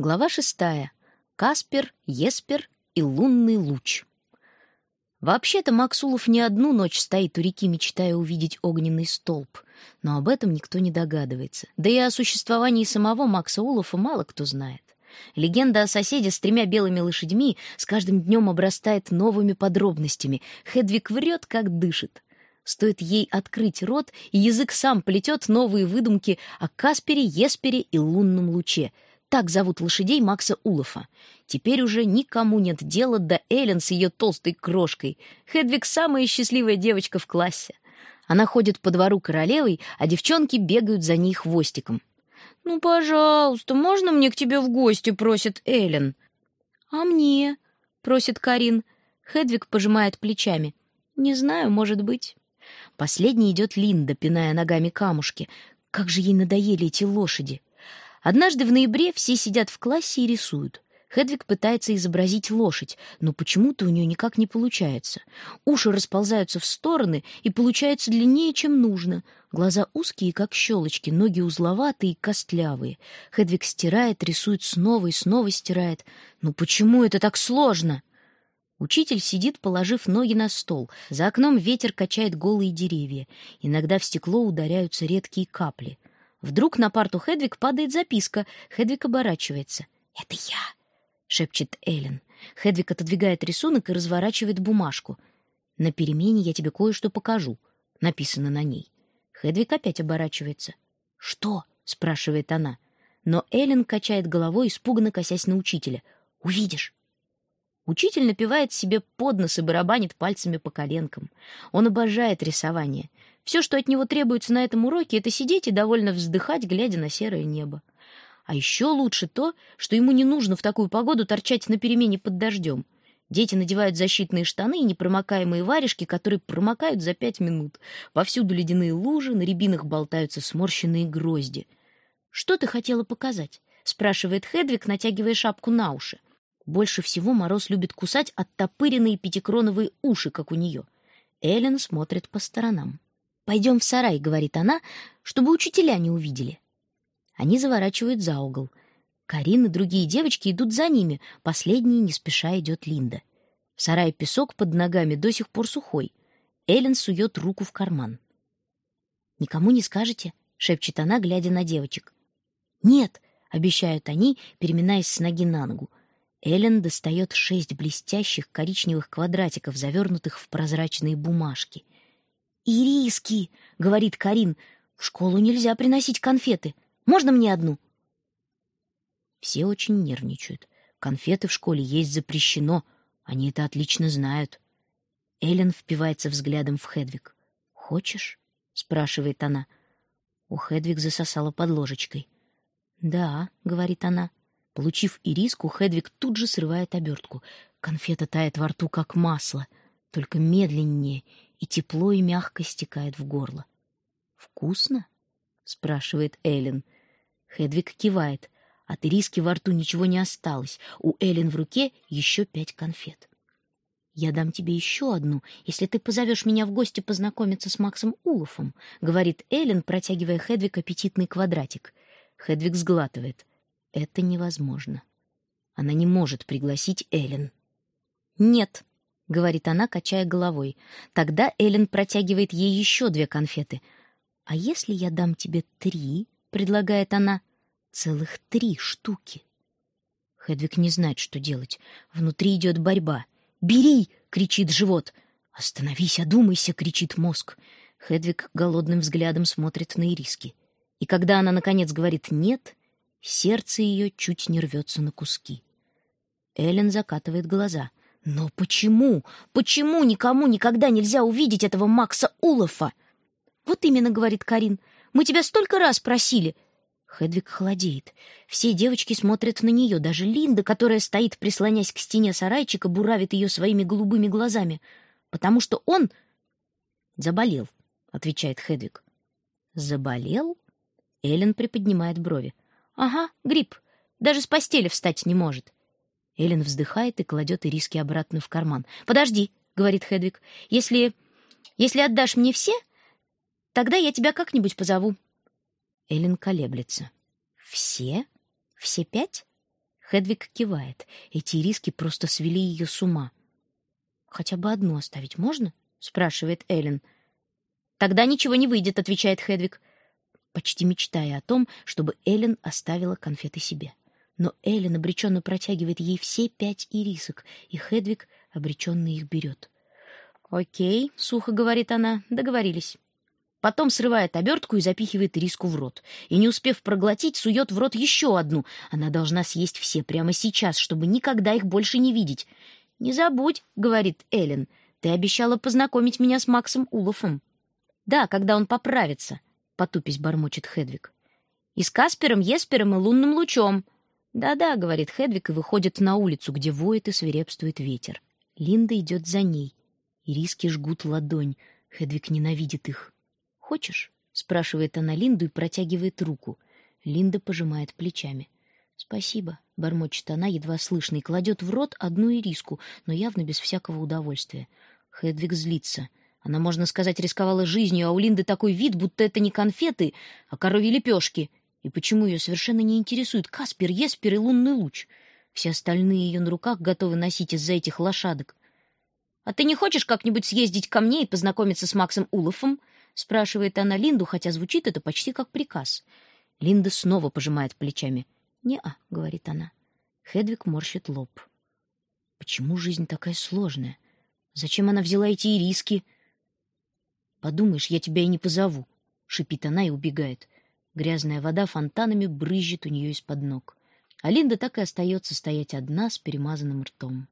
Глава шестая. Каспер, Еспер и лунный луч. Вообще-то Максулов не одну ночь стоит у реки, мечтая увидеть огненный столб, но об этом никто не догадывается. Да и о существовании самого Макса Улофа мало кто знает. Легенда о соседе с тремя белыми лошадьми с каждым днем обрастает новыми подробностями. Хедвиг врет, как дышит. Стоит ей открыть рот, и язык сам плетет новые выдумки о Каспере, Еспере и лунном луче — так зовут лошадей Макса Улофа. Теперь уже никому нет дела до Эллен с ее толстой крошкой. Хедвиг — самая счастливая девочка в классе. Она ходит по двору королевой, а девчонки бегают за ней хвостиком. «Ну, пожалуйста, можно мне к тебе в гости?» — просит Эллен. «А мне?» — просит Карин. Хедвиг пожимает плечами. «Не знаю, может быть». Последней идет Линда, пиная ногами камушки. Как же ей надоели эти лошади. Однажды в ноябре все сидят в классе и рисуют. Хедвиг пытается изобразить лошадь, но почему-то у нее никак не получается. Уши расползаются в стороны и получаются длиннее, чем нужно. Глаза узкие, как щелочки, ноги узловатые и костлявые. Хедвиг стирает, рисует снова и снова стирает. Ну почему это так сложно? Учитель сидит, положив ноги на стол. За окном ветер качает голые деревья. Иногда в стекло ударяются редкие капли — Вдруг на парту Хедвиг падает записка. Хедвиг оборачивается. «Это я!» — шепчет Эллен. Хедвиг отодвигает рисунок и разворачивает бумажку. «На перемене я тебе кое-что покажу», — написано на ней. Хедвиг опять оборачивается. «Что?» — спрашивает она. Но Эллен качает головой, испуганно косясь на учителя. «Увидишь!» Учитель напевает себе под нос и барабанит пальцами по коленкам. Он обожает рисование. Все, что от него требуется на этом уроке, это сидеть и довольно вздыхать, глядя на серое небо. А еще лучше то, что ему не нужно в такую погоду торчать на перемене под дождем. Дети надевают защитные штаны и непромокаемые варежки, которые промокают за пять минут. Повсюду ледяные лужи, на рябинах болтаются сморщенные грозди. «Что ты хотела показать?» — спрашивает Хедвиг, натягивая шапку на уши. Больше всего Мороз любит кусать оттопыренные пятикроновые уши, как у нее. Эллен смотрит по сторонам. «Пойдем в сарай», — говорит она, — «чтобы учителя не увидели». Они заворачивают за угол. Карин и другие девочки идут за ними, последней не спеша идет Линда. В сарае песок под ногами до сих пор сухой. Эллен сует руку в карман. «Никому не скажете?» — шепчет она, глядя на девочек. «Нет», — обещают они, переминаясь с ноги на ногу. Эллен достает шесть блестящих коричневых квадратиков, завернутых в прозрачные бумажки. «Ириски!» — говорит Карин. «В школу нельзя приносить конфеты. Можно мне одну?» Все очень нервничают. Конфеты в школе есть запрещено. Они это отлично знают. Эллен впивается взглядом в Хедвиг. «Хочешь?» — спрашивает она. У Хедвиг засосала под ложечкой. «Да», — говорит она. Получив ириску, Хедвиг тут же срывает обертку. Конфета тает во рту, как масло, только медленнее и тепло и мягко стекает в горло. «Вкусно?» — спрашивает Эллен. Хедвиг кивает. От ириски во рту ничего не осталось. У Эллен в руке еще пять конфет. «Я дам тебе еще одну, если ты позовешь меня в гости познакомиться с Максом Улофом», — говорит Эллен, протягивая Хедвиг аппетитный квадратик. Хедвиг сглатывает. «Это невозможно. Она не может пригласить Эллен». «Нет», — говорит она, качая головой. Тогда Эллен протягивает ей еще две конфеты. «А если я дам тебе три?» — предлагает она. «Целых три штуки». Хедвиг не знает, что делать. Внутри идет борьба. «Бери!» — кричит живот. «Остановись, одумайся!» — кричит мозг. Хедвиг голодным взглядом смотрит на ириски. И когда она, наконец, говорит «нет», сердце ее чуть не рвется на куски. Эллен закатывает глаза — но почему? Почему никому никогда нельзя увидеть этого Макса Улофа? Вот именно, говорит Карин. Мы тебя столько раз просили. Хедвиг холодеет. Все девочки смотрят на нее, даже Линда, которая стоит, прислонясь к стене сарайчика, буравит ее своими голубыми глазами. Потому что он заболел, отвечает Хедвиг. Заболел? Эллен приподнимает брови. Ага, грипп. Даже с постели встать не может. Эллен вздыхает и кладет ириски обратно в карман. «Подожди», — говорит Хедвиг, — «если... если отдашь мне все, тогда я тебя как-нибудь позову». Эллен колеблется. «Все? Все пять?» Хедвиг кивает. Эти риски просто свели ее с ума. «Хотя бы одну оставить можно?» — спрашивает Эллен. «Тогда ничего не выйдет», — отвечает Хедвиг, почти мечтая о том, чтобы Эллен оставила конфеты себе. Но Эллен обреченно протягивает ей все пять ирисок, и Хедвиг обреченно их берет. «Окей», — сухо говорит она, — «договорились». Потом срывает обертку и запихивает риску в рот. И, не успев проглотить, сует в рот еще одну. Она должна съесть все прямо сейчас, чтобы никогда их больше не видеть. «Не забудь», — говорит Эллен, — «ты обещала познакомить меня с Максом Улофом». «Да, когда он поправится», — потупись бормочет Хедвиг. «И с Каспером, Еспером и лунным лучом». «Да-да», — говорит Хедвиг и выходит на улицу, где воет и свирепствует ветер. Линда идет за ней. Ириски жгут ладонь. Хедвиг ненавидит их. «Хочешь?» — спрашивает она Линду и протягивает руку. Линда пожимает плечами. «Спасибо», — бормочет она, едва слышно, и кладет в рот одну ириску, но явно без всякого удовольствия. Хедвиг злится. Она, можно сказать, рисковала жизнью, а у Линды такой вид, будто это не конфеты, а коровьи лепешки. И почему ее совершенно не интересует Каспер, Еспер и лунный луч? Все остальные ее на руках готовы носить из-за этих лошадок. «А ты не хочешь как-нибудь съездить ко мне и познакомиться с Максом Улофом?» — спрашивает она Линду, хотя звучит это почти как приказ. Линда снова пожимает плечами. «Не-а», — говорит она. Хедвиг морщит лоб. «Почему жизнь такая сложная? Зачем она взяла эти риски?» «Подумаешь, я тебя и не позову», — шипит она и убегает. Грязная вода фонтанами брызжет у нее из-под ног. А Линда так и остается стоять одна с перемазанным ртом.